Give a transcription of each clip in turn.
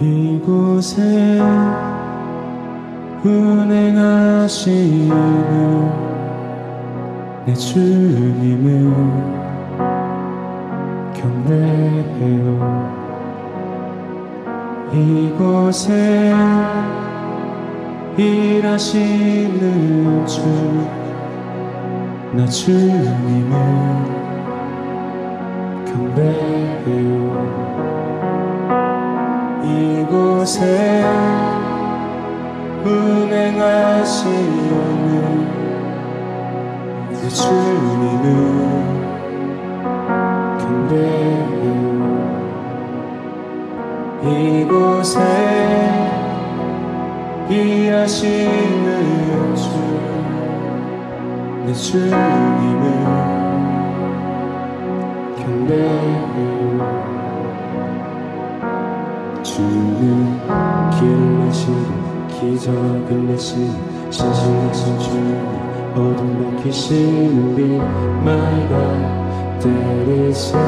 이곳에 운행하시는 내 주님을 경배해요. 이곳에 일하시는 주 나 주님을 경배해요 이곳에 운행하시는 내 주님을 경배해요. 이곳에 일하시는 주내 주님을 경배해요 주는 길 내시고 기적을 내시는 신실하신 주님 어둠 밝히시는 빛 My God that is you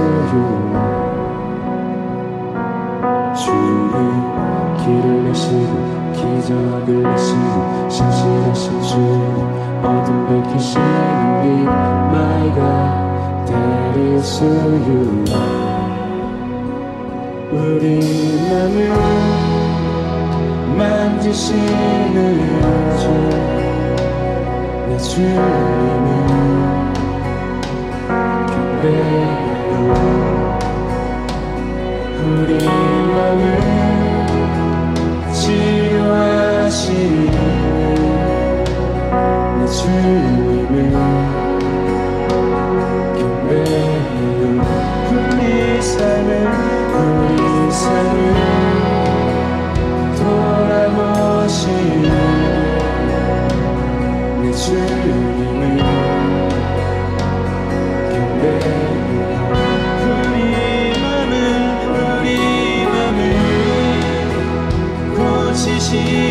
주는 길을 내시고 기적을 내시고 신실하신 주님 어둠 밝히시는 빛 My God that is you 우리 맘을 만지시는 돌아보시는 내 주님을 경배해요 우리 맘을 우리 맘을 고치시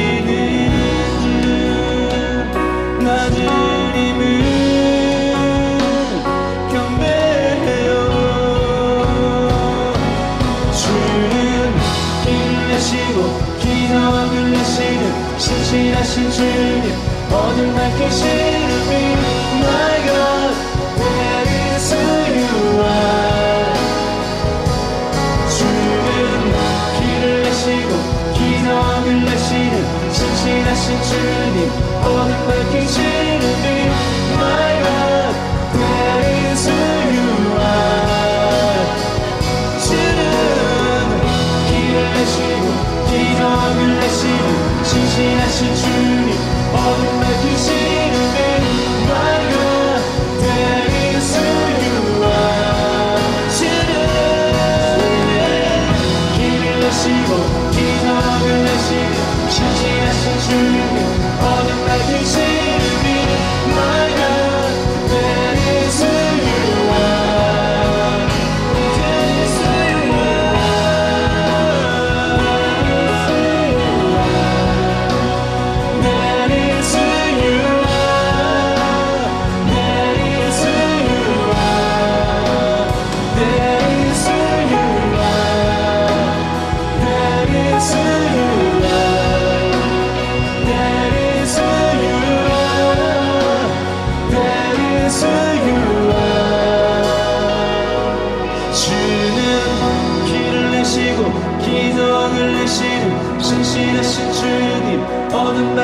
기적을 내시는 신실하신 주님 어둠 밝히시는 빛 God 신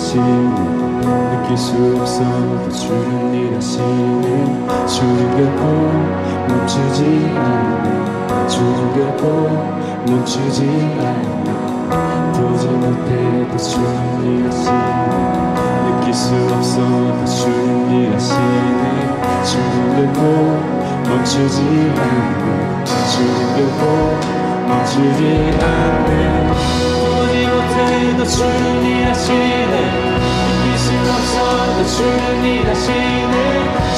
주님 일하시네 느낄 수 없어도 주는 일 하시네 주는 결코 멈추지 않네 주는 결코 멈추지 않네 보지 못해도 주는 일 하시네 느낄 수 없어도 주는 일 하시네 주는 결코 멈추지 않네 주는 결코 멈추지 않네 주는 일하시네. 느낄 수 없어도 주는 일하시네.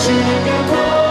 주는 결코